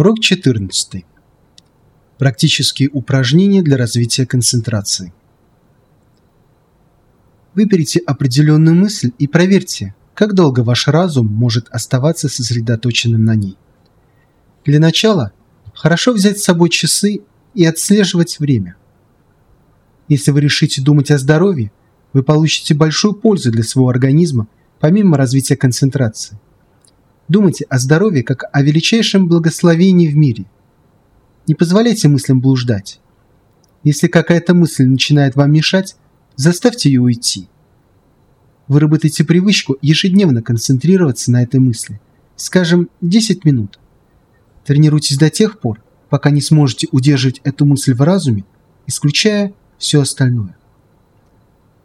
Урок 14. Практические упражнения для развития концентрации. Выберите определенную мысль и проверьте, как долго ваш разум может оставаться сосредоточенным на ней. Для начала хорошо взять с собой часы и отслеживать время. Если вы решите думать о здоровье, вы получите большую пользу для своего организма помимо развития концентрации. Думайте о здоровье как о величайшем благословении в мире. Не позволяйте мыслям блуждать. Если какая-то мысль начинает вам мешать, заставьте ее уйти. Выработайте привычку ежедневно концентрироваться на этой мысли. Скажем, 10 минут. Тренируйтесь до тех пор, пока не сможете удерживать эту мысль в разуме, исключая все остальное.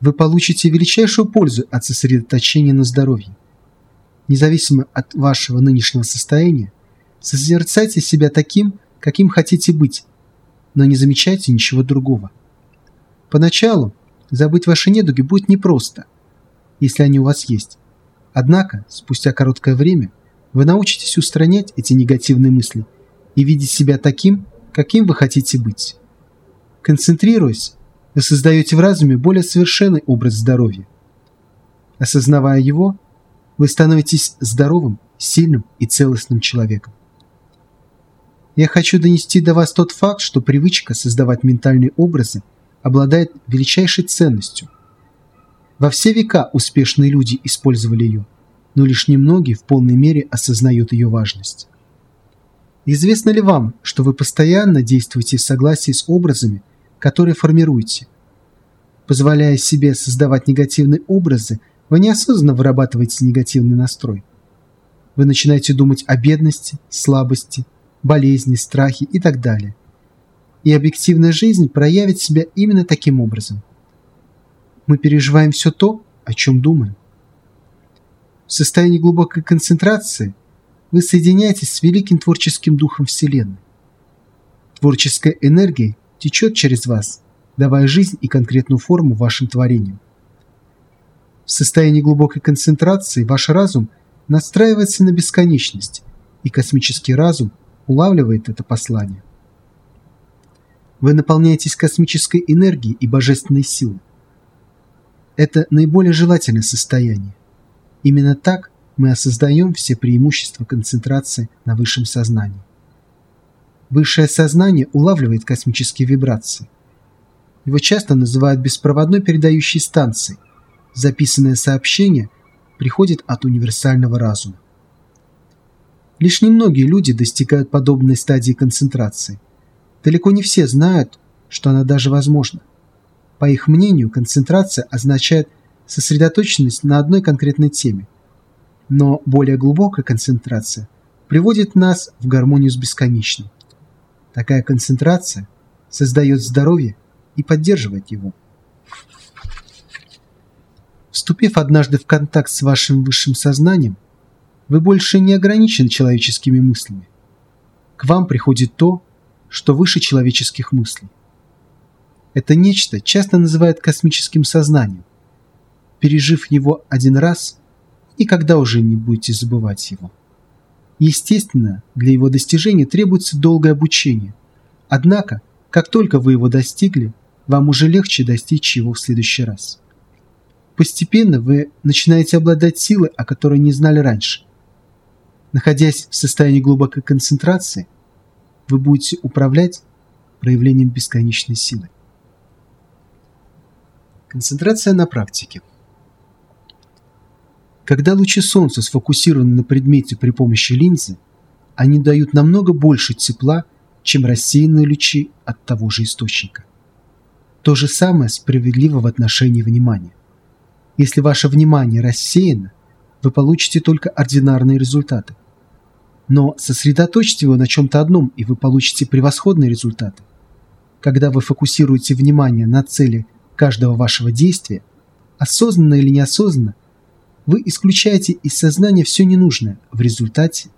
Вы получите величайшую пользу от сосредоточения на здоровье независимо от вашего нынешнего состояния, созерцайте себя таким, каким хотите быть, но не замечайте ничего другого. Поначалу забыть ваши недуги будет непросто, если они у вас есть. Однако, спустя короткое время, вы научитесь устранять эти негативные мысли и видеть себя таким, каким вы хотите быть. Концентрируясь, вы создаете в разуме более совершенный образ здоровья. Осознавая его, вы становитесь здоровым, сильным и целостным человеком. Я хочу донести до вас тот факт, что привычка создавать ментальные образы обладает величайшей ценностью. Во все века успешные люди использовали ее, но лишь немногие в полной мере осознают ее важность. Известно ли вам, что вы постоянно действуете в согласии с образами, которые формируете? Позволяя себе создавать негативные образы – вы неосознанно вырабатываете негативный настрой. Вы начинаете думать о бедности, слабости, болезни, страхе и так далее. И объективная жизнь проявит себя именно таким образом. Мы переживаем все то, о чем думаем. В состоянии глубокой концентрации вы соединяетесь с великим творческим духом Вселенной. Творческая энергия течет через вас, давая жизнь и конкретную форму вашим творениям. В состоянии глубокой концентрации ваш разум настраивается на бесконечность, и космический разум улавливает это послание. Вы наполняетесь космической энергией и божественной силой. Это наиболее желательное состояние. Именно так мы осознаем все преимущества концентрации на высшем сознании. Высшее сознание улавливает космические вибрации. Его часто называют беспроводной передающей станцией, записанное сообщение приходит от универсального разума. Лишь немногие люди достигают подобной стадии концентрации. Далеко не все знают, что она даже возможна. По их мнению, концентрация означает сосредоточенность на одной конкретной теме. Но более глубокая концентрация приводит нас в гармонию с бесконечным. Такая концентрация создает здоровье и поддерживает его. Вступив однажды в контакт с вашим высшим сознанием, вы больше не ограничены человеческими мыслями. К вам приходит то, что выше человеческих мыслей. Это нечто часто называют космическим сознанием. Пережив его один раз, никогда уже не будете забывать его. Естественно, для его достижения требуется долгое обучение. Однако, как только вы его достигли, вам уже легче достичь его в следующий раз. Постепенно вы начинаете обладать силой, о которой не знали раньше. Находясь в состоянии глубокой концентрации, вы будете управлять проявлением бесконечной силы. Концентрация на практике. Когда лучи солнца сфокусированы на предмете при помощи линзы, они дают намного больше тепла, чем рассеянные лучи от того же источника. То же самое справедливо в отношении внимания. Если ваше внимание рассеяно, вы получите только ординарные результаты. Но сосредоточьте его на чем-то одном, и вы получите превосходные результаты. Когда вы фокусируете внимание на цели каждого вашего действия, осознанно или неосознанно, вы исключаете из сознания все ненужное. В результате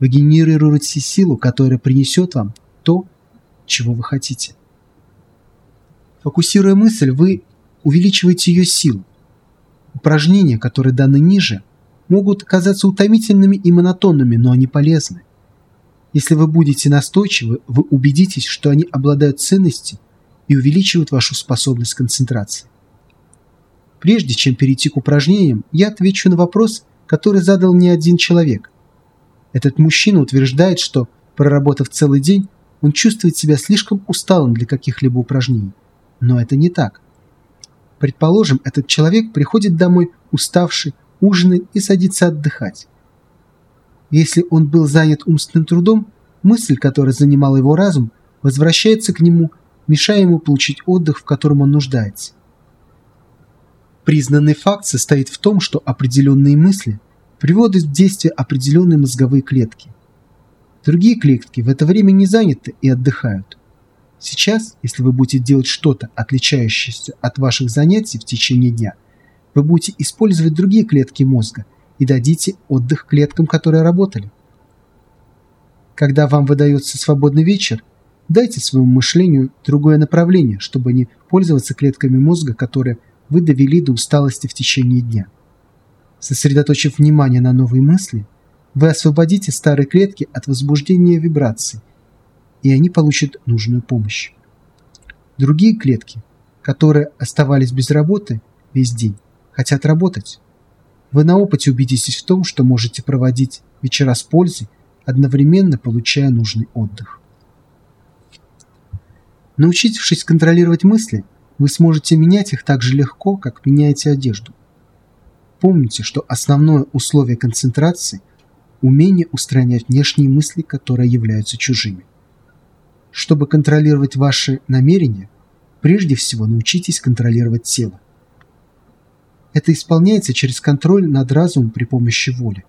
вы генерируете силу, которая принесет вам то, чего вы хотите. Фокусируя мысль, вы увеличиваете ее силу. Упражнения, которые даны ниже, могут казаться утомительными и монотонными, но они полезны. Если вы будете настойчивы, вы убедитесь, что они обладают ценностью и увеличивают вашу способность концентрации. Прежде чем перейти к упражнениям, я отвечу на вопрос, который задал мне один человек. Этот мужчина утверждает, что, проработав целый день, он чувствует себя слишком усталым для каких-либо упражнений. Но это не так. Предположим, этот человек приходит домой уставший, ужинает и садится отдыхать. Если он был занят умственным трудом, мысль, которая занимала его разум, возвращается к нему, мешая ему получить отдых, в котором он нуждается. Признанный факт состоит в том, что определенные мысли приводят в действие определенные мозговые клетки. Другие клетки в это время не заняты и отдыхают. Сейчас, если вы будете делать что-то, отличающееся от ваших занятий в течение дня, вы будете использовать другие клетки мозга и дадите отдых клеткам, которые работали. Когда вам выдается свободный вечер, дайте своему мышлению другое направление, чтобы не пользоваться клетками мозга, которые вы довели до усталости в течение дня. Сосредоточив внимание на новые мысли, вы освободите старые клетки от возбуждения вибраций, и они получат нужную помощь. Другие клетки, которые оставались без работы весь день, хотят работать. Вы на опыте убедитесь в том, что можете проводить вечера с пользой, одновременно получая нужный отдых. Научившись контролировать мысли, вы сможете менять их так же легко, как меняете одежду. Помните, что основное условие концентрации – умение устранять внешние мысли, которые являются чужими. Чтобы контролировать ваши намерения, прежде всего научитесь контролировать тело. Это исполняется через контроль над разумом при помощи воли.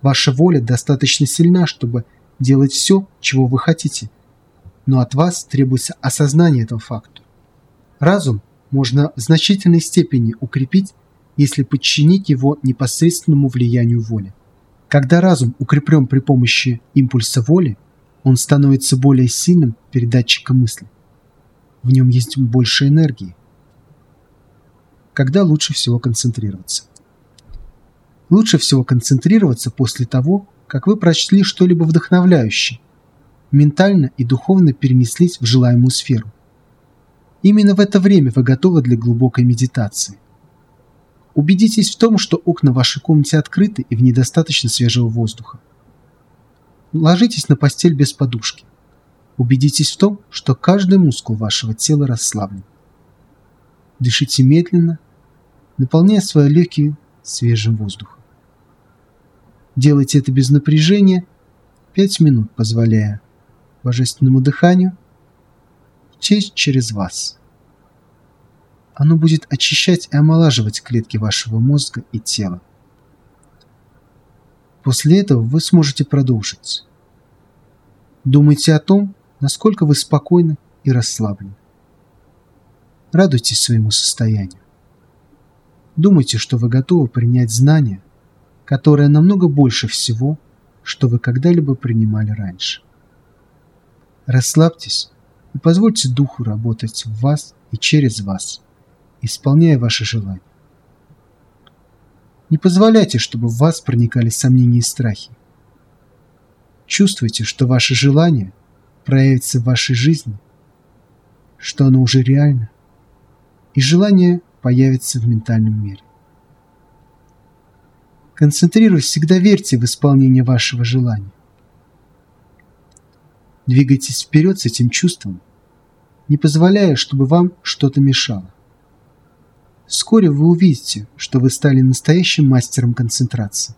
Ваша воля достаточно сильна, чтобы делать все, чего вы хотите, но от вас требуется осознание этого факта. Разум можно в значительной степени укрепить, если подчинить его непосредственному влиянию воли. Когда разум укреплен при помощи импульса воли, он становится более сильным передатчиком мысли. В нем есть больше энергии. Когда лучше всего концентрироваться? Лучше всего концентрироваться после того, как вы прочли что-либо вдохновляющее, ментально и духовно перенеслись в желаемую сферу. Именно в это время вы готовы для глубокой медитации. Убедитесь в том, что окна вашей комнате открыты и в ней достаточно свежего воздуха. Ложитесь на постель без подушки. Убедитесь в том, что каждый мускул вашего тела расслаблен. Дышите медленно, наполняя свои легкие свежим воздухом. Делайте это без напряжения, 5 минут позволяя божественному дыханию течь через вас. Оно будет очищать и омолаживать клетки вашего мозга и тела. После этого вы сможете продолжить. Думайте о том, насколько вы спокойны и расслаблены. Радуйтесь своему состоянию. Думайте, что вы готовы принять знания, которое намного больше всего, что вы когда-либо принимали раньше. Расслабьтесь и позвольте Духу работать в вас и через вас, исполняя ваши желания. Не позволяйте, чтобы в вас проникали сомнения и страхи. Чувствуйте, что ваше желание проявится в вашей жизни, что оно уже реально, и желание появится в ментальном мире. Концентрируясь, всегда верьте в исполнение вашего желания. Двигайтесь вперед с этим чувством, не позволяя, чтобы вам что-то мешало. Вскоре вы увидите, что вы стали настоящим мастером концентрации.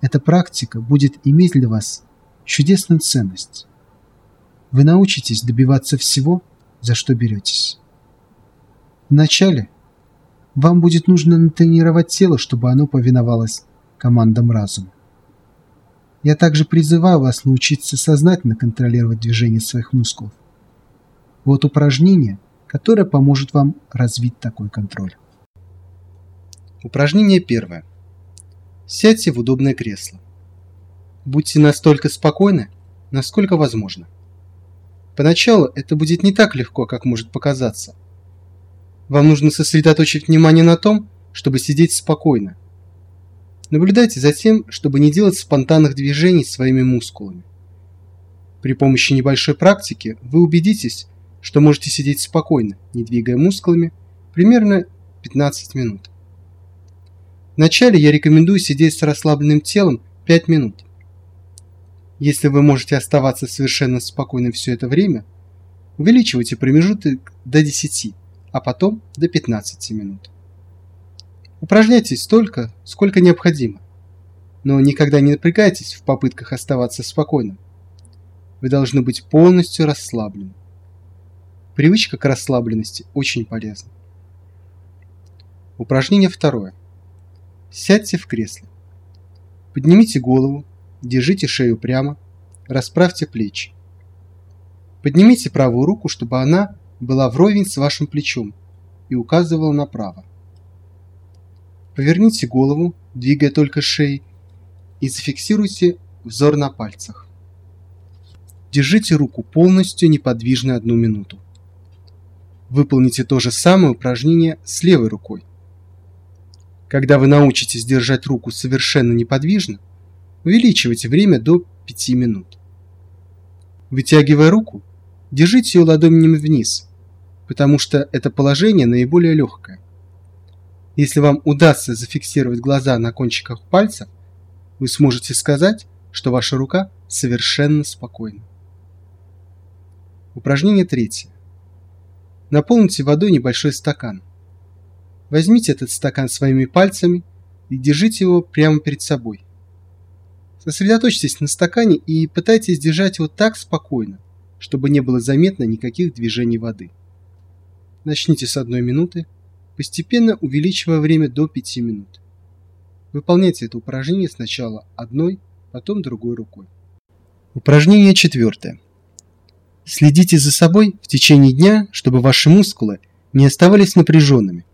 Эта практика будет иметь для вас чудесную ценность. Вы научитесь добиваться всего, за что беретесь. Вначале вам будет нужно натренировать тело, чтобы оно повиновалось командам разума. Я также призываю вас научиться сознательно контролировать движение своих мускулов. Вот упражнение, которое поможет вам развить такой контроль. Упражнение первое. Сядьте в удобное кресло. Будьте настолько спокойны, насколько возможно. Поначалу это будет не так легко, как может показаться. Вам нужно сосредоточить внимание на том, чтобы сидеть спокойно, Наблюдайте за тем, чтобы не делать спонтанных движений своими мускулами. При помощи небольшой практики вы убедитесь, что можете сидеть спокойно, не двигая мускулами, примерно 15 минут. Вначале я рекомендую сидеть с расслабленным телом 5 минут. Если вы можете оставаться совершенно спокойным все это время, увеличивайте промежуток до 10, а потом до 15 минут. Упражняйтесь столько, сколько необходимо, но никогда не напрягайтесь в попытках оставаться спокойным. Вы должны быть полностью расслаблены. Привычка к расслабленности очень полезна. Упражнение второе. Сядьте в кресле. Поднимите голову, держите шею прямо, расправьте плечи. Поднимите правую руку, чтобы она была вровень с вашим плечом и указывала направо. Поверните голову, двигая только шеей, и зафиксируйте взор на пальцах. Держите руку полностью неподвижно одну минуту. Выполните то же самое упражнение с левой рукой. Когда вы научитесь держать руку совершенно неподвижно, увеличивайте время до 5 минут. Вытягивая руку, держите ее ладонями вниз, потому что это положение наиболее легкое. Если вам удастся зафиксировать глаза на кончиках пальцев, вы сможете сказать, что ваша рука совершенно спокойна. Упражнение третье. Наполните водой небольшой стакан. Возьмите этот стакан своими пальцами и держите его прямо перед собой. Сосредоточьтесь на стакане и пытайтесь держать его так спокойно, чтобы не было заметно никаких движений воды. Начните с одной минуты, постепенно увеличивая время до 5 минут. Выполняйте это упражнение сначала одной, потом другой рукой. Упражнение четвертое. Следите за собой в течение дня, чтобы ваши мускулы не оставались напряженными.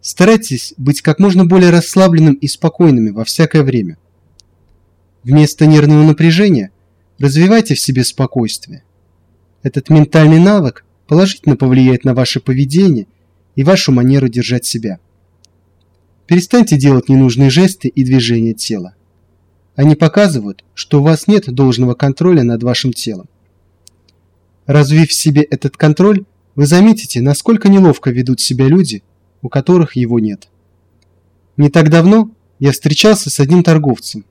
Старайтесь быть как можно более расслабленным и спокойными во всякое время. Вместо нервного напряжения развивайте в себе спокойствие. Этот ментальный навык положительно повлияет на ваше поведение и вашу манеру держать себя. Перестаньте делать ненужные жесты и движения тела. Они показывают, что у вас нет должного контроля над вашим телом. Развив в себе этот контроль, вы заметите, насколько неловко ведут себя люди, у которых его нет. Не так давно я встречался с одним торговцем.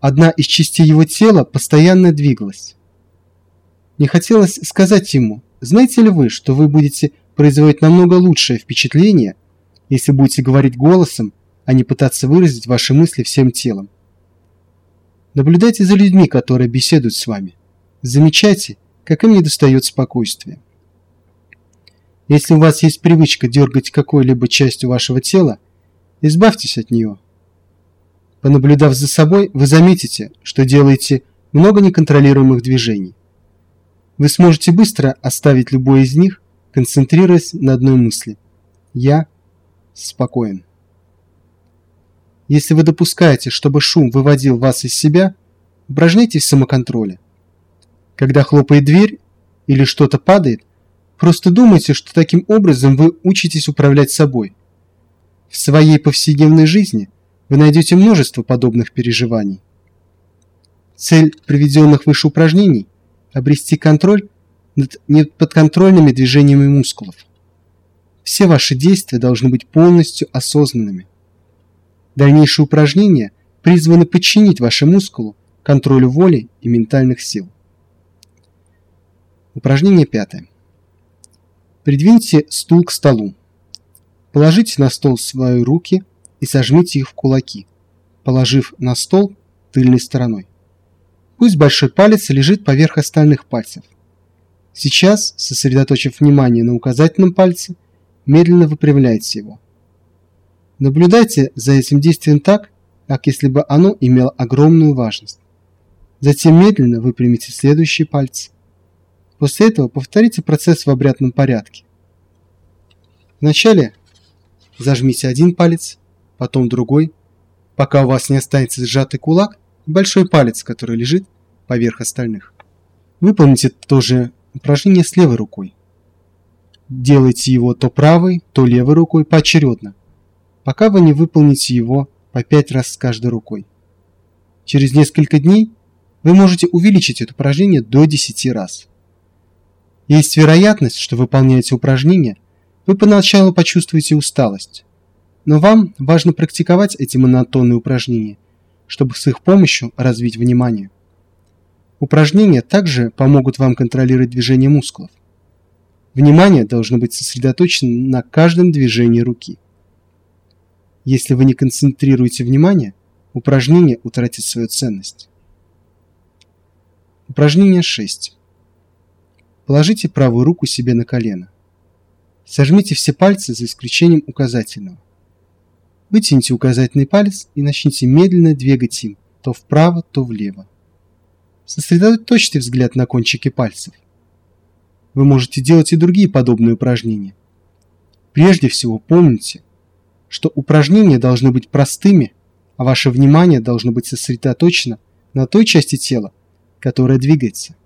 Одна из частей его тела постоянно двигалась. Не хотелось сказать ему, знаете ли вы, что вы будете производить намного лучшее впечатление, если будете говорить голосом, а не пытаться выразить ваши мысли всем телом. Наблюдайте за людьми, которые беседуют с вами. Замечайте, как им недостает спокойствия. Если у вас есть привычка дергать какой-либо частью вашего тела, избавьтесь от нее. Понаблюдав за собой, вы заметите, что делаете много неконтролируемых движений. Вы сможете быстро оставить любой из них, концентрируясь на одной мысли. Я спокоен. Если вы допускаете, чтобы шум выводил вас из себя, упражняйтесь в самоконтроле. Когда хлопает дверь или что-то падает, просто думайте, что таким образом вы учитесь управлять собой. В своей повседневной жизни вы найдете множество подобных переживаний. Цель приведенных выше упражнений – обрести контроль над неподконтрольными движениями мускулов. Все ваши действия должны быть полностью осознанными. Дальнейшие упражнения призваны подчинить вашему мускулу контролю воли и ментальных сил. Упражнение пятое. Придвиньте стул к столу. Положите на стол свои руки и сожмите их в кулаки, положив на стол тыльной стороной. Пусть большой палец лежит поверх остальных пальцев. Сейчас, сосредоточив внимание на указательном пальце, медленно выпрямляйте его. Наблюдайте за этим действием так, как если бы оно имело огромную важность. Затем медленно выпрямите следующий палец После этого повторите процесс в обрядном порядке. Вначале зажмите один палец, потом другой, пока у вас не останется сжатый кулак и большой палец, который лежит поверх остальных. Выполните то же упражнение с левой рукой. Делайте его то правой, то левой рукой поочередно, пока вы не выполните его по 5 раз с каждой рукой. Через несколько дней вы можете увеличить это упражнение до 10 раз. Есть вероятность, что выполняете упражнение, вы поначалу почувствуете усталость, но вам важно практиковать эти монотонные упражнения, чтобы с их помощью развить внимание. Упражнения также помогут вам контролировать движение мускулов. Внимание должно быть сосредоточено на каждом движении руки. Если вы не концентрируете внимание, упражнение утратит свою ценность. Упражнение 6. Положите правую руку себе на колено. Сожмите все пальцы за исключением указательного. Вытяните указательный палец и начните медленно двигать им то вправо, то влево. Сосредоточьте взгляд на кончике пальцев. Вы можете делать и другие подобные упражнения. Прежде всего помните, что упражнения должны быть простыми, а ваше внимание должно быть сосредоточено на той части тела, которая двигается.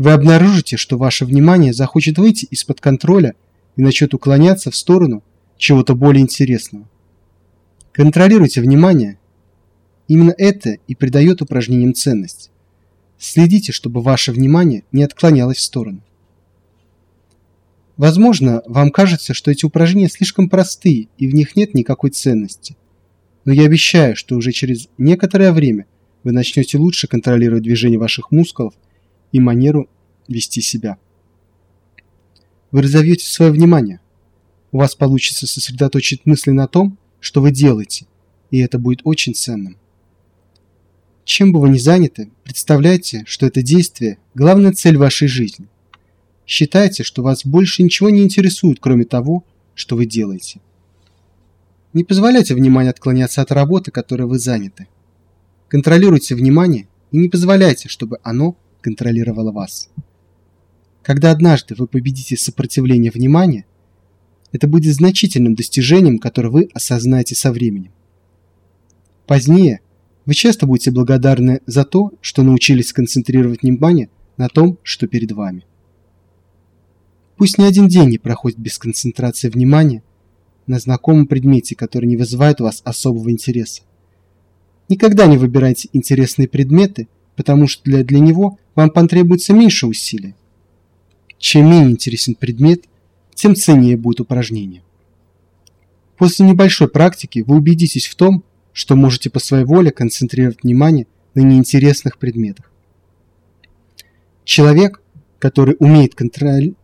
Вы обнаружите, что ваше внимание захочет выйти из-под контроля и начнет уклоняться в сторону чего-то более интересного. Контролируйте внимание. Именно это и придает упражнениям ценность. Следите, чтобы ваше внимание не отклонялось в сторону. Возможно, вам кажется, что эти упражнения слишком простые и в них нет никакой ценности. Но я обещаю, что уже через некоторое время вы начнете лучше контролировать движение ваших мускулов и манеру вести себя. Вы разовьете свое внимание. У вас получится сосредоточить мысли на том, что вы делаете, и это будет очень ценным. Чем бы вы ни заняты, представляйте, что это действие – главная цель вашей жизни. Считайте, что вас больше ничего не интересует, кроме того, что вы делаете. Не позволяйте вниманию отклоняться от работы, которой вы заняты. Контролируйте внимание и не позволяйте, чтобы оно контролировало вас. Когда однажды вы победите сопротивление внимания, это будет значительным достижением, которое вы осознаете со временем. Позднее вы часто будете благодарны за то, что научились концентрировать внимание на том, что перед вами. Пусть ни один день не проходит без концентрации внимания на знакомом предмете, который не вызывает у вас особого интереса. Никогда не выбирайте интересные предметы, потому что для, для него вам потребуется меньше усилий. Чем менее интересен предмет, тем ценнее будет упражнение. После небольшой практики вы убедитесь в том, что можете по своей воле концентрировать внимание на неинтересных предметах. Человек, который умеет контроль...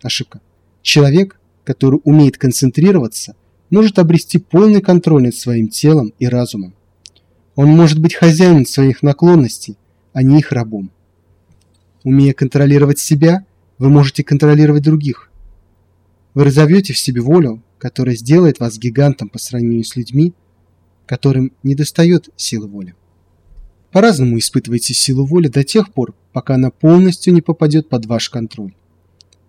Ошибка. Человек, который умеет концентрироваться, может обрести полный контроль над своим телом и разумом. Он может быть хозяином своих наклонностей, а не их рабом. Умея контролировать себя, вы можете контролировать других. Вы разовьете в себе волю, которая сделает вас гигантом по сравнению с людьми, которым недостает силы воли. По-разному испытывайте силу воли до тех пор, пока она полностью не попадет под ваш контроль.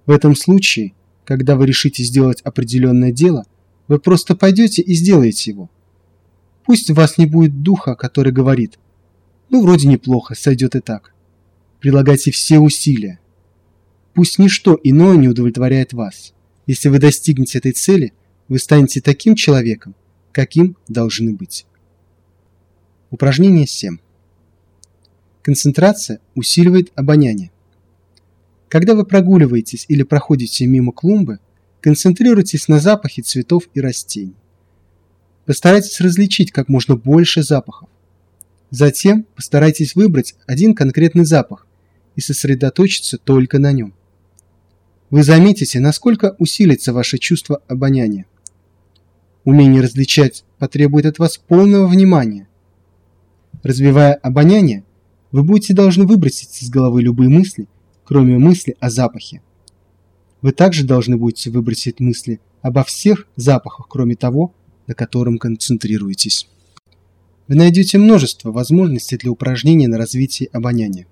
В этом случае, когда вы решите сделать определенное дело, вы просто пойдете и сделаете его. Пусть у вас не будет духа, который говорит «Ну, вроде неплохо, сойдет и так». Прилагайте все усилия. Пусть ничто иное не удовлетворяет вас. Если вы достигнете этой цели, вы станете таким человеком, каким должны быть. Упражнение 7. Концентрация усиливает обоняние. Когда вы прогуливаетесь или проходите мимо клумбы, концентрируйтесь на запахе цветов и растений. Постарайтесь различить как можно больше запахов. Затем постарайтесь выбрать один конкретный запах и сосредоточиться только на нем. Вы заметите, насколько усилится ваше чувство обоняния. Умение различать потребует от вас полного внимания. Развивая обоняние, вы будете должны выбросить из головы любые мысли, кроме мысли о запахе. Вы также должны будете выбросить мысли обо всех запахах, кроме того, на котором концентрируетесь. Вы найдете множество возможностей для упражнений на развитие обоняния.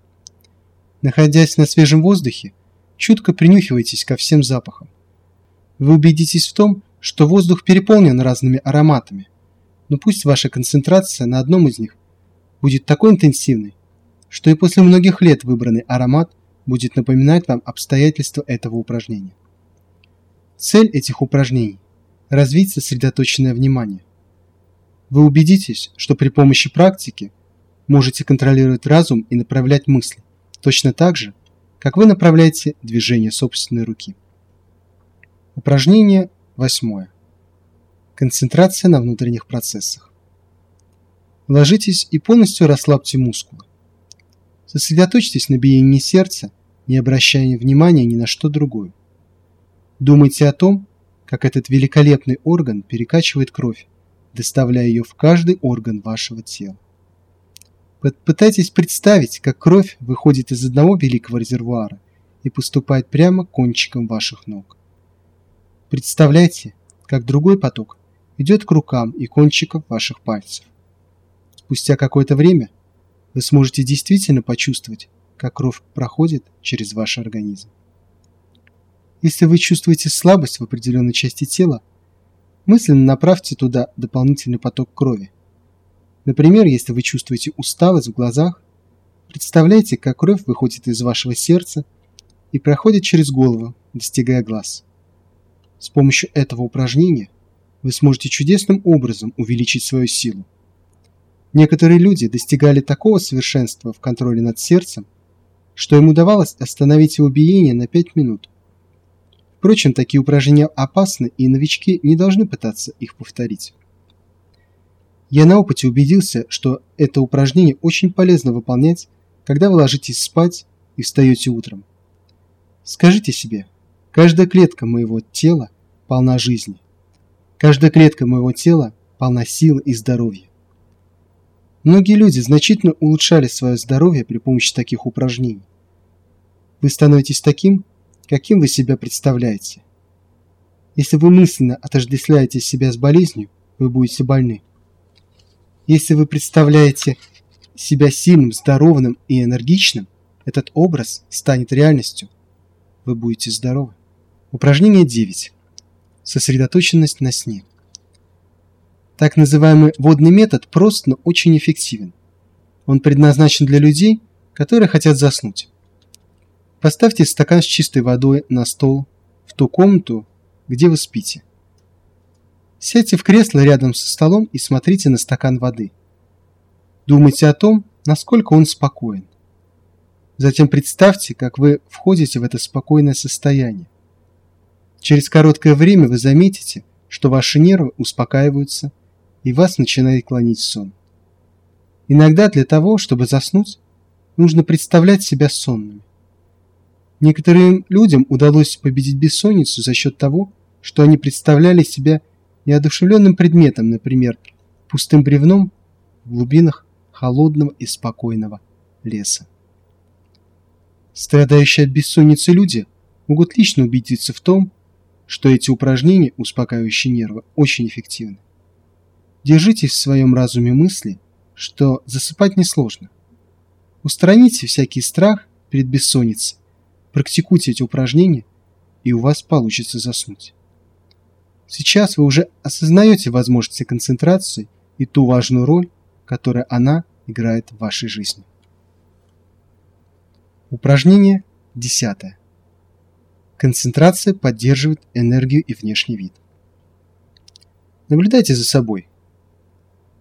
Находясь на свежем воздухе, чутко принюхивайтесь ко всем запахам. Вы убедитесь в том, что воздух переполнен разными ароматами, но пусть ваша концентрация на одном из них будет такой интенсивной, что и после многих лет выбранный аромат будет напоминать вам обстоятельства этого упражнения. Цель этих упражнений – развить сосредоточенное внимание. Вы убедитесь, что при помощи практики можете контролировать разум и направлять мысли, точно так же, как вы направляете движение собственной руки. Упражнение восьмое. Концентрация на внутренних процессах. Ложитесь и полностью расслабьте мускулы. Сосредоточьтесь на биении сердца, не обращая внимания ни на что другое. Думайте о том, как этот великолепный орган перекачивает кровь, доставляя ее в каждый орган вашего тела. Пытайтесь представить, как кровь выходит из одного великого резервуара и поступает прямо кончиком ваших ног. Представляйте, как другой поток идет к рукам и кончикам ваших пальцев. Спустя какое-то время вы сможете действительно почувствовать, как кровь проходит через ваш организм. Если вы чувствуете слабость в определенной части тела, мысленно направьте туда дополнительный поток крови. Например, если вы чувствуете усталость в глазах, представляйте, как кровь выходит из вашего сердца и проходит через голову, достигая глаз. С помощью этого упражнения вы сможете чудесным образом увеличить свою силу. Некоторые люди достигали такого совершенства в контроле над сердцем, что им удавалось остановить его биение на 5 минут. Впрочем, такие упражнения опасны, и новички не должны пытаться их повторить. Я на опыте убедился, что это упражнение очень полезно выполнять, когда вы ложитесь спать и встаете утром. Скажите себе, каждая клетка моего тела полна жизни. Каждая клетка моего тела полна силы и здоровья. Многие люди значительно улучшали свое здоровье при помощи таких упражнений. Вы становитесь таким, каким вы себя представляете. Если вы мысленно отождествляете себя с болезнью, вы будете больны. Если вы представляете себя сильным, здоровым и энергичным, этот образ станет реальностью. Вы будете здоровы. Упражнение 9. Сосредоточенность на сне. Так называемый водный метод прост, но очень эффективен. Он предназначен для людей, которые хотят заснуть. Поставьте стакан с чистой водой на стол в ту комнату, где вы спите. Сядьте в кресло рядом со столом и смотрите на стакан воды. Думайте о том, насколько он спокоен. Затем представьте, как вы входите в это спокойное состояние. Через короткое время вы заметите, что ваши нервы успокаиваются, и вас начинает клонить сон. Иногда для того, чтобы заснуть, нужно представлять себя сонными. Некоторым людям удалось победить бессонницу за счет того, что они представляли себя неодушевленным предметом, например, пустым бревном в глубинах холодного и спокойного леса. Страдающие от бессонницы люди могут лично убедиться в том, что эти упражнения, успокаивающие нервы, очень эффективны. Держитесь в своем разуме мысли, что засыпать несложно. Устраните всякий страх перед бессонницей, практикуйте эти упражнения, и у вас получится заснуть. Сейчас вы уже осознаете возможности концентрации и ту важную роль, которую она играет в вашей жизни. Упражнение 10. Концентрация поддерживает энергию и внешний вид. Наблюдайте за собой –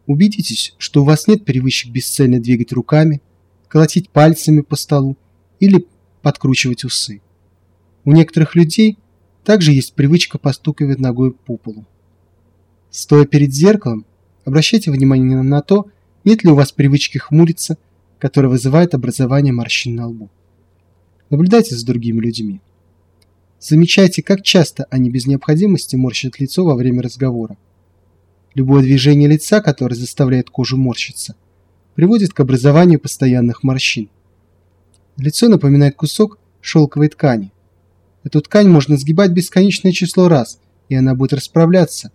Убедитесь, что у вас нет привычек бесцельно двигать руками, колотить пальцами по столу или подкручивать усы. У некоторых людей также есть привычка постукивать ногой по полу. Стоя перед зеркалом, обращайте внимание на то, нет ли у вас привычки хмуриться, которая вызывает образование морщин на лбу. Наблюдайте за другими людьми. Замечайте, как часто они без необходимости морщат лицо во время разговора. Любое движение лица, которое заставляет кожу морщиться, приводит к образованию постоянных морщин. Лицо напоминает кусок шелковой ткани. Эту ткань можно сгибать бесконечное число раз, и она будет расправляться,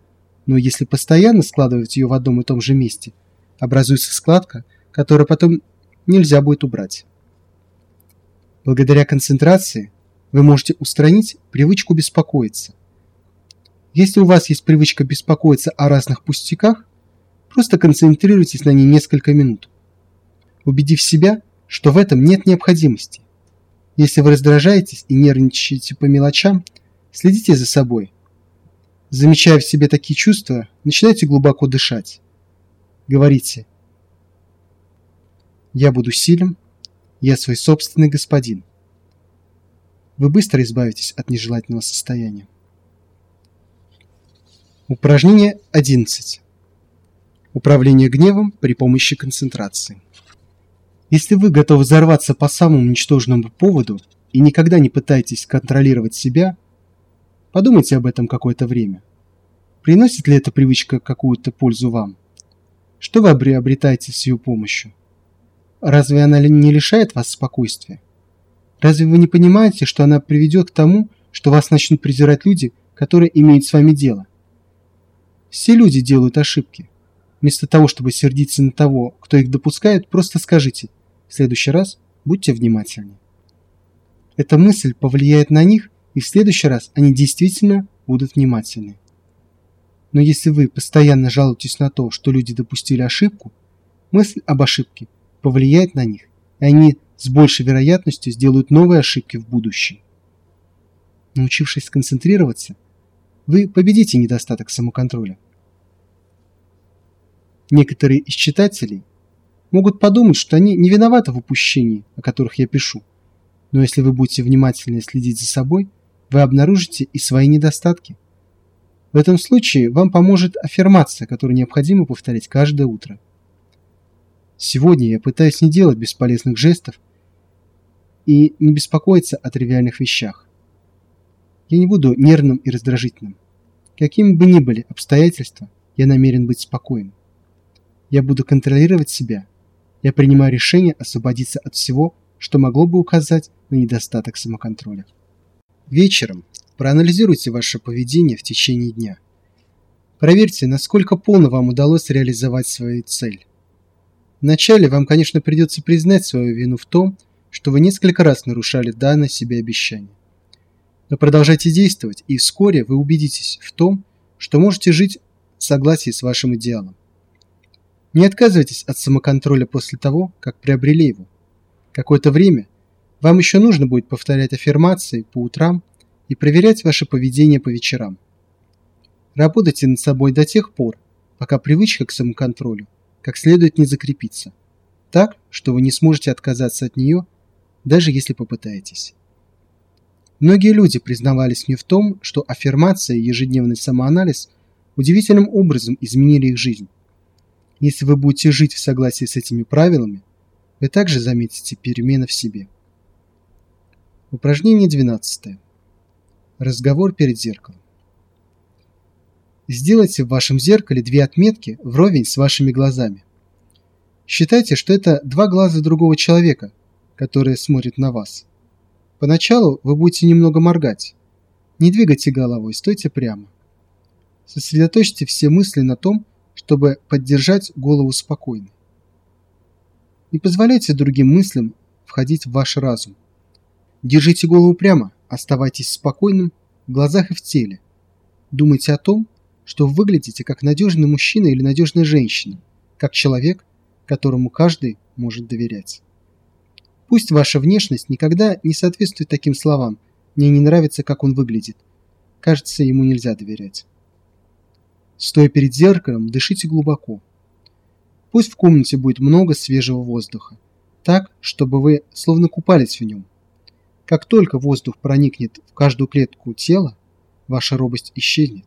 но если постоянно складывать ее в одном и том же месте, образуется складка, которую потом нельзя будет убрать. Благодаря концентрации вы можете устранить привычку беспокоиться. Если у вас есть привычка беспокоиться о разных пустяках, просто концентрируйтесь на ней несколько минут, убедив себя, что в этом нет необходимости. Если вы раздражаетесь и нервничаете по мелочам, следите за собой. Замечая в себе такие чувства, начинайте глубоко дышать. Говорите Я буду силен, я свой собственный господин. Вы быстро избавитесь от нежелательного состояния. Упражнение 11. Управление гневом при помощи концентрации. Если вы готовы взорваться по самому ничтожному поводу и никогда не пытаетесь контролировать себя, подумайте об этом какое-то время. Приносит ли эта привычка какую-то пользу вам? Что вы приобретаете с ее помощью? Разве она не лишает вас спокойствия? Разве вы не понимаете, что она приведет к тому, что вас начнут презирать люди, которые имеют с вами дело? Все люди делают ошибки. Вместо того, чтобы сердиться на того, кто их допускает, просто скажите «в следующий раз будьте внимательнее». Эта мысль повлияет на них, и в следующий раз они действительно будут внимательны. Но если вы постоянно жалуетесь на то, что люди допустили ошибку, мысль об ошибке повлияет на них, и они с большей вероятностью сделают новые ошибки в будущем. Научившись концентрироваться, вы победите недостаток самоконтроля. Некоторые из читателей могут подумать, что они не виноваты в упущении, о которых я пишу. Но если вы будете внимательно следить за собой, вы обнаружите и свои недостатки. В этом случае вам поможет аффирмация, которую необходимо повторять каждое утро. Сегодня я пытаюсь не делать бесполезных жестов и не беспокоиться о тривиальных вещах. Я не буду нервным и раздражительным. Какими бы ни были обстоятельства, я намерен быть спокойным. Я буду контролировать себя. Я принимаю решение освободиться от всего, что могло бы указать на недостаток самоконтроля. Вечером проанализируйте ваше поведение в течение дня. Проверьте, насколько полно вам удалось реализовать свою цель. Вначале вам, конечно, придется признать свою вину в том, что вы несколько раз нарушали данное себе обещание. Но продолжайте действовать, и вскоре вы убедитесь в том, что можете жить в согласии с вашим идеалом. Не отказывайтесь от самоконтроля после того, как приобрели его. Какое-то время вам еще нужно будет повторять аффирмации по утрам и проверять ваше поведение по вечерам. Работайте над собой до тех пор, пока привычка к самоконтролю как следует не закрепится, так, что вы не сможете отказаться от нее, даже если попытаетесь. Многие люди признавались мне в том, что аффирмация и ежедневный самоанализ удивительным образом изменили их жизнь. Если вы будете жить в согласии с этими правилами, вы также заметите перемены в себе. Упражнение 12. Разговор перед зеркалом. Сделайте в вашем зеркале две отметки вровень с вашими глазами. Считайте, что это два глаза другого человека, которые смотрят на вас. Поначалу вы будете немного моргать. Не двигайте головой, стойте прямо. Сосредоточьте все мысли на том, чтобы поддержать голову спокойной. Не позволяйте другим мыслям входить в ваш разум. Держите голову прямо, оставайтесь спокойным в глазах и в теле. Думайте о том, что вы выглядите как надежный мужчина или надежная женщина, как человек, которому каждый может доверять. Пусть ваша внешность никогда не соответствует таким словам. Мне не нравится, как он выглядит. Кажется, ему нельзя доверять. Стоя перед зеркалом, дышите глубоко. Пусть в комнате будет много свежего воздуха, так, чтобы вы словно купались в нем. Как только воздух проникнет в каждую клетку тела, ваша робость исчезнет.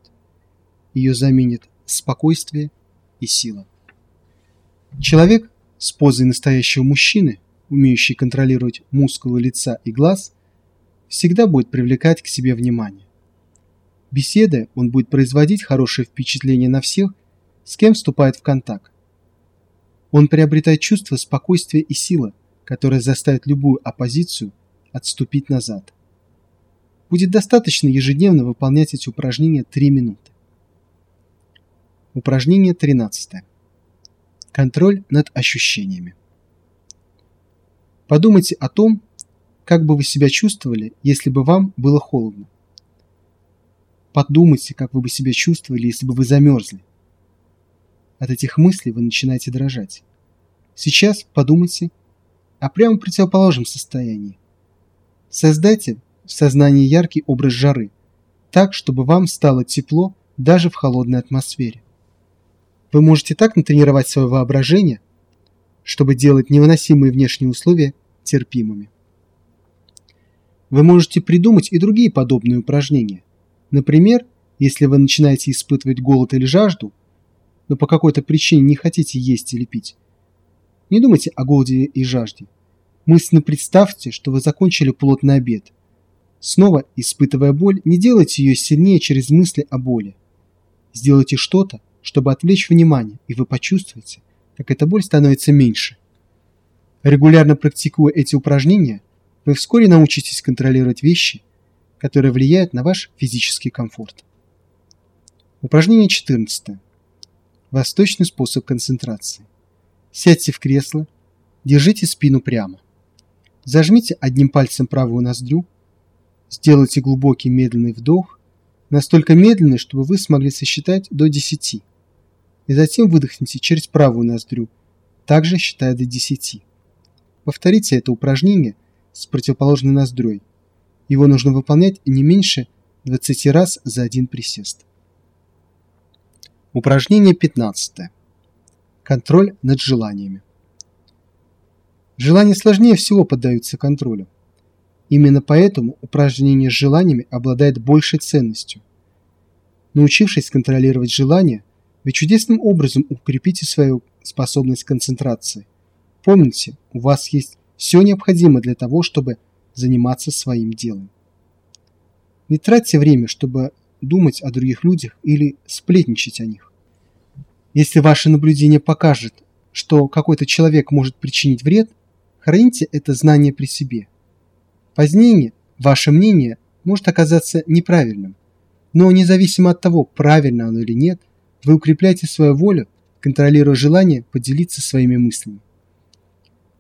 Ее заменит спокойствие и сила. Человек с позой настоящего мужчины умеющий контролировать мускулы лица и глаз, всегда будет привлекать к себе внимание. Беседы он будет производить хорошее впечатление на всех, с кем вступает в контакт. Он приобретает чувство спокойствия и силы, которое заставит любую оппозицию отступить назад. Будет достаточно ежедневно выполнять эти упражнения 3 минуты. Упражнение 13. Контроль над ощущениями. Подумайте о том, как бы вы себя чувствовали, если бы вам было холодно. Подумайте, как вы бы себя чувствовали, если бы вы замерзли. От этих мыслей вы начинаете дрожать. Сейчас подумайте о прямо противоположном состоянии. Создайте в сознании яркий образ жары, так, чтобы вам стало тепло даже в холодной атмосфере. Вы можете так натренировать свое воображение, чтобы делать невыносимые внешние условия терпимыми. Вы можете придумать и другие подобные упражнения. Например, если вы начинаете испытывать голод или жажду, но по какой-то причине не хотите есть или пить, не думайте о голоде и жажде. Мысленно представьте, что вы закончили плотный обед. Снова, испытывая боль, не делайте ее сильнее через мысли о боли. Сделайте что-то, чтобы отвлечь внимание, и вы почувствуете, как эта боль становится меньше. Регулярно практикуя эти упражнения, вы вскоре научитесь контролировать вещи, которые влияют на ваш физический комфорт. Упражнение 14. Восточный способ концентрации. Сядьте в кресло, держите спину прямо. Зажмите одним пальцем правую ноздрю, сделайте глубокий медленный вдох, настолько медленный, чтобы вы смогли сосчитать до 10. И затем выдохните через правую ноздрю, также считая до 10. Повторите это упражнение с противоположной ноздрёй. Его нужно выполнять не меньше 20 раз за один присест. Упражнение 15. Контроль над желаниями. Желания сложнее всего поддаются контролю. Именно поэтому упражнение с желаниями обладает большей ценностью. Научившись контролировать желания, вы чудесным образом укрепите свою способность концентрации. Помните, у вас есть все необходимое для того, чтобы заниматься своим делом. Не тратьте время, чтобы думать о других людях или сплетничать о них. Если ваше наблюдение покажет, что какой-то человек может причинить вред, храните это знание при себе. Позднее ваше мнение может оказаться неправильным, но независимо от того, правильно оно или нет, вы укрепляете свою волю, контролируя желание поделиться своими мыслями.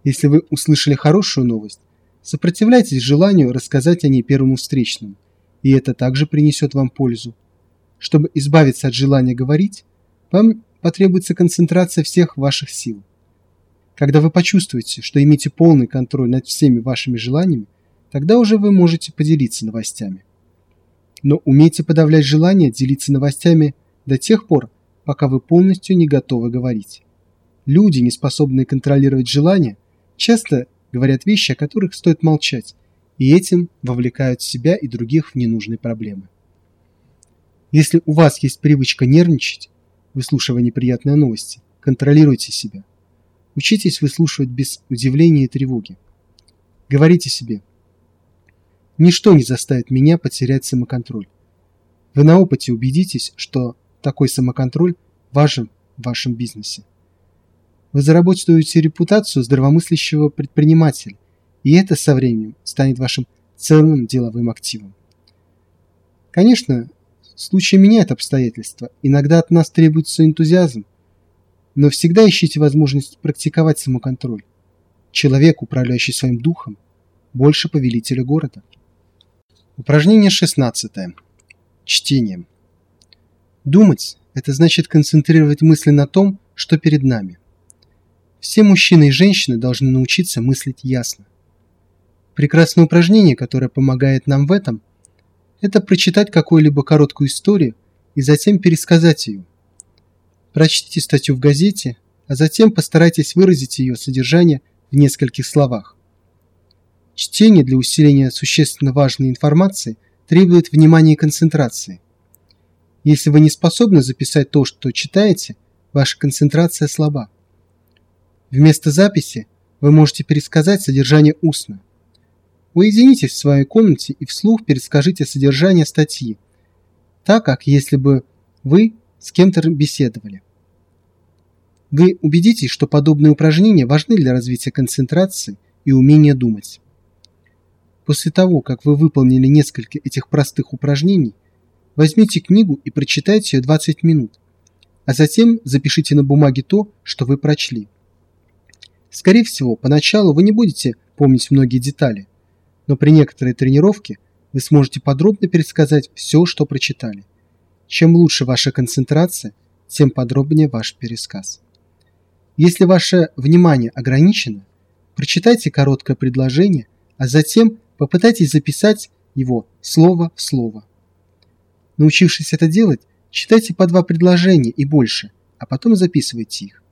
Если вы услышали хорошую новость, сопротивляйтесь желанию рассказать о ней первому встречному, и это также принесет вам пользу. Чтобы избавиться от желания говорить, вам потребуется концентрация всех ваших сил. Когда вы почувствуете, что имеете полный контроль над всеми вашими желаниями, тогда уже вы можете поделиться новостями. Но умейте подавлять желание делиться новостями до тех пор, пока вы полностью не готовы говорить. Люди, не способные контролировать желания, часто говорят вещи, о которых стоит молчать, и этим вовлекают себя и других в ненужные проблемы. Если у вас есть привычка нервничать, выслушивая неприятные новости, контролируйте себя. Учитесь выслушивать без удивления и тревоги. Говорите себе, ничто не заставит меня потерять самоконтроль. Вы на опыте убедитесь, что такой самоконтроль важен в вашем бизнесе. Вы заработаете репутацию здравомыслящего предпринимателя, и это со временем станет вашим ценным деловым активом. Конечно, случаи меняют обстоятельства, иногда от нас требуется энтузиазм, но всегда ищите возможность практиковать самоконтроль. Человек, управляющий своим духом, больше повелителя города. Упражнение 16. Чтение. Думать – это значит концентрировать мысли на том, что перед нами. Все мужчины и женщины должны научиться мыслить ясно. Прекрасное упражнение, которое помогает нам в этом, это прочитать какую-либо короткую историю и затем пересказать ее. Прочтите статью в газете, а затем постарайтесь выразить ее содержание в нескольких словах. Чтение для усиления существенно важной информации требует внимания и концентрации. Если вы не способны записать то, что читаете, ваша концентрация слаба. Вместо записи вы можете пересказать содержание устно. Уединитесь в своей комнате и вслух перескажите содержание статьи, так как если бы вы с кем-то беседовали. Вы убедитесь, что подобные упражнения важны для развития концентрации и умения думать. После того, как вы выполнили несколько этих простых упражнений, возьмите книгу и прочитайте ее 20 минут, а затем запишите на бумаге то, что вы прочли. Скорее всего, поначалу вы не будете помнить многие детали, но при некоторой тренировке вы сможете подробно пересказать все, что прочитали. Чем лучше ваша концентрация, тем подробнее ваш пересказ. Если ваше внимание ограничено, прочитайте короткое предложение, а затем попытайтесь записать его слово в слово. Научившись это делать, читайте по два предложения и больше, а потом записывайте их.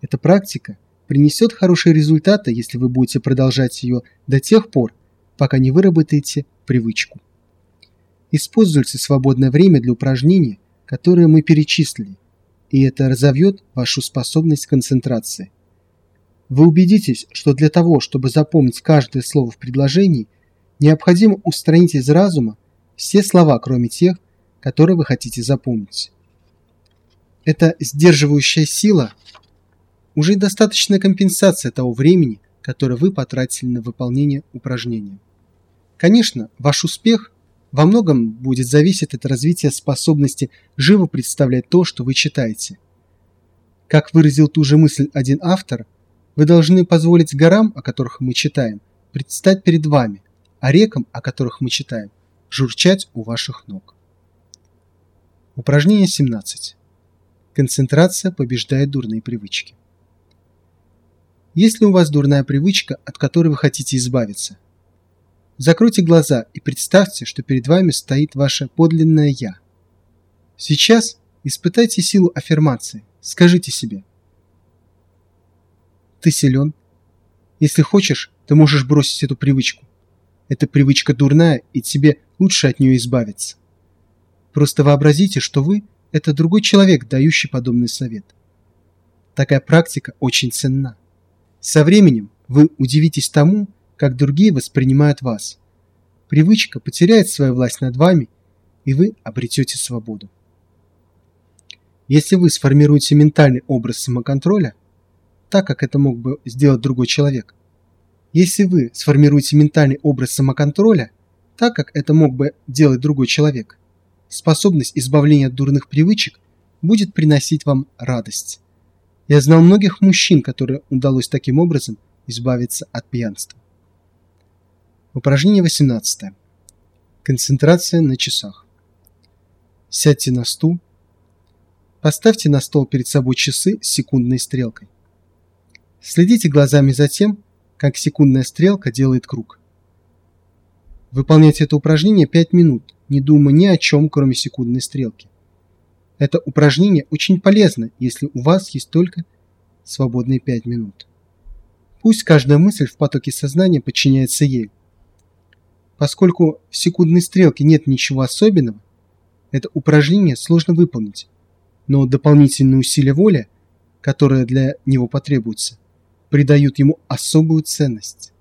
Эта практика – принесет хорошие результаты, если вы будете продолжать ее до тех пор, пока не выработаете привычку. Используйте свободное время для упражнений, которые мы перечислили, и это разовьет вашу способность концентрации. Вы убедитесь, что для того, чтобы запомнить каждое слово в предложении, необходимо устранить из разума все слова, кроме тех, которые вы хотите запомнить. Эта сдерживающая сила уже достаточная компенсация того времени, которое вы потратили на выполнение упражнения. Конечно, ваш успех во многом будет зависеть от развития способности живо представлять то, что вы читаете. Как выразил ту же мысль один автор, вы должны позволить горам, о которых мы читаем, предстать перед вами, а рекам, о которых мы читаем, журчать у ваших ног. Упражнение 17. Концентрация побеждает дурные привычки. Есть ли у вас дурная привычка, от которой вы хотите избавиться? Закройте глаза и представьте, что перед вами стоит ваше подлинное «Я». Сейчас испытайте силу аффирмации. Скажите себе. Ты силен. Если хочешь, ты можешь бросить эту привычку. Эта привычка дурная, и тебе лучше от нее избавиться. Просто вообразите, что вы – это другой человек, дающий подобный совет. Такая практика очень ценна. Со временем вы удивитесь тому, как другие воспринимают вас. Привычка потеряет свою власть над вами, и вы обретете свободу. Если вы сформируете ментальный образ самоконтроля, так как это мог бы сделать другой человек, если вы сформируете ментальный образ самоконтроля, так как это мог бы делать другой человек, способность избавления от дурных привычек будет приносить вам радость. Я знал многих мужчин, которые удалось таким образом избавиться от пьянства. Упражнение 18. Концентрация на часах. Сядьте на стул. Поставьте на стол перед собой часы с секундной стрелкой. Следите глазами за тем, как секундная стрелка делает круг. Выполняйте это упражнение 5 минут, не думая ни о чем, кроме секундной стрелки. Это упражнение очень полезно, если у вас есть только свободные 5 минут. Пусть каждая мысль в потоке сознания подчиняется ей, Поскольку в секундной стрелке нет ничего особенного, это упражнение сложно выполнить, но дополнительные усилия воли, которые для него потребуются, придают ему особую ценность.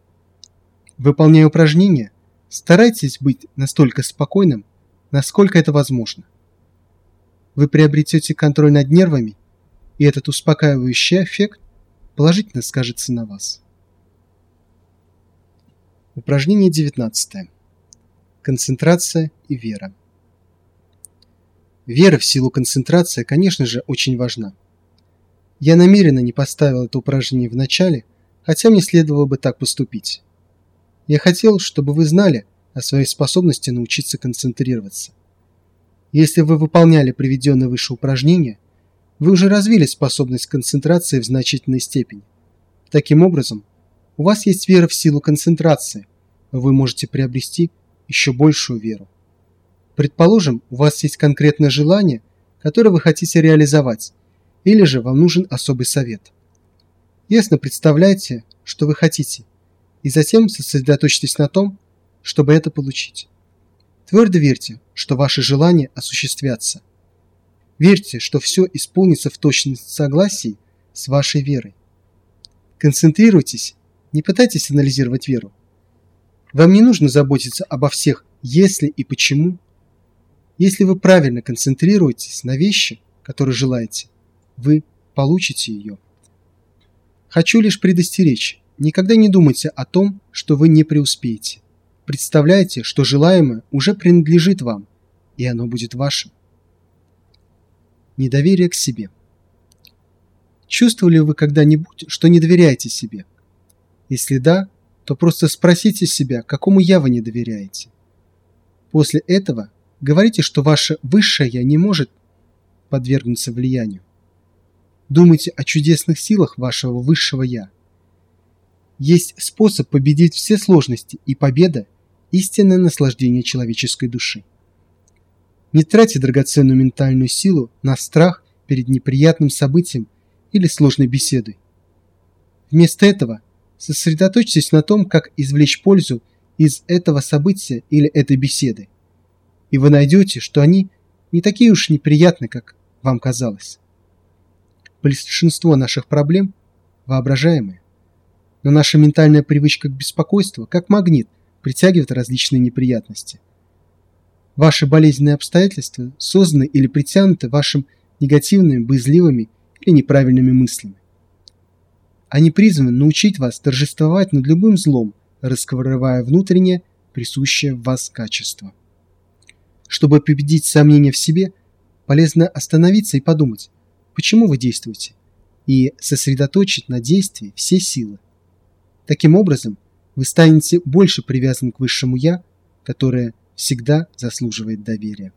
Выполняя упражнение, старайтесь быть настолько спокойным, насколько это возможно. Вы приобретете контроль над нервами, и этот успокаивающий эффект положительно скажется на вас. Упражнение 19. Концентрация и вера. Вера в силу концентрации, конечно же, очень важна. Я намеренно не поставил это упражнение в начале, хотя мне следовало бы так поступить. Я хотел, чтобы вы знали о своей способности научиться концентрироваться. Если вы выполняли приведенное выше упражнение, вы уже развили способность концентрации в значительной степени. Таким образом, у вас есть вера в силу концентрации, вы можете приобрести еще большую веру. Предположим, у вас есть конкретное желание, которое вы хотите реализовать, или же вам нужен особый совет. Ясно представляйте, что вы хотите, и затем сосредоточьтесь на том, чтобы это получить. Твердо верьте, что ваши желания осуществятся. Верьте, что все исполнится в точном согласии с вашей верой. Концентрируйтесь не пытайтесь анализировать веру. Вам не нужно заботиться обо всех «если» и «почему». Если вы правильно концентрируетесь на вещи, которые желаете, вы получите ее. Хочу лишь предостеречь, никогда не думайте о том, что вы не преуспеете. Представляйте, что желаемое уже принадлежит вам, и оно будет вашим. Недоверие к себе. Чувствовали вы когда-нибудь, что не доверяете себе? Если да, то просто спросите себя, какому я вы не доверяете. После этого говорите, что ваше высшее я не может подвергнуться влиянию. Думайте о чудесных силах вашего высшего я. Есть способ победить все сложности, и победа – истинное наслаждение человеческой души. Не тратьте драгоценную ментальную силу на страх перед неприятным событием или сложной беседой. Вместо этого сосредоточьтесь на том, как извлечь пользу из этого события или этой беседы. И вы найдете, что они не такие уж неприятны, как вам казалось. Большинство наших проблем воображаемые. Но наша ментальная привычка к беспокойству, как магнит, притягивает различные неприятности. Ваши болезненные обстоятельства созданы или притянуты вашим негативными, боязливыми или неправильными мыслями. Они призваны научить вас торжествовать над любым злом, раскрывая внутреннее, присущее в вас качество. Чтобы победить сомнения в себе, полезно остановиться и подумать, почему вы действуете, и сосредоточить на действии все силы. Таким образом, вы станете больше привязаны к высшему «Я», которое всегда заслуживает доверия.